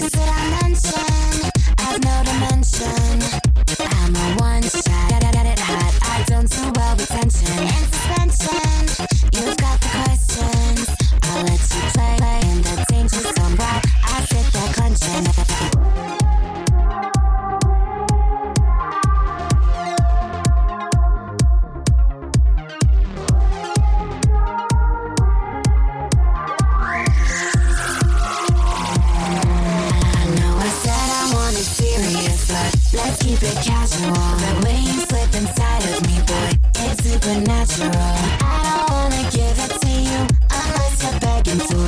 Sırağından sonra keep casual. But way you slip inside of me, boy, it's supernatural. I don't wanna give it to you unless you're begging to.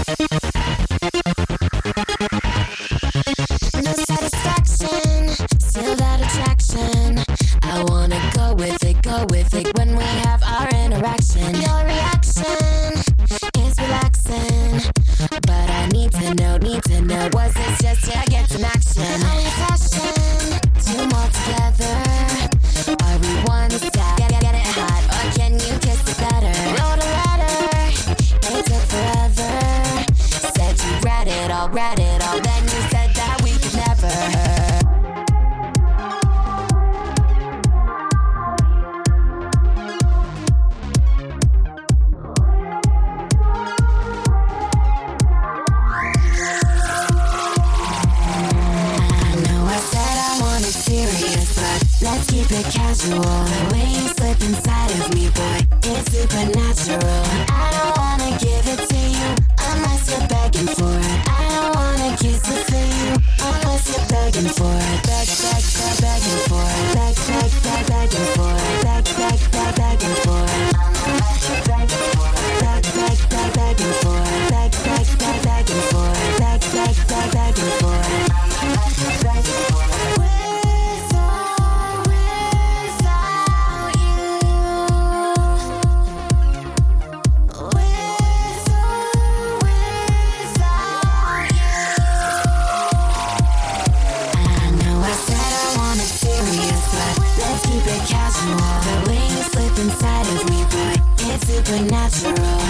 all, read it all. Then you said that we could never. Let's keep it casual. The way you slip inside of me, boy, it's supernatural. I don't wanna give it. I was begging for it, beg, beg, beg, begging for it, beg, beg, beg, begging supernatural.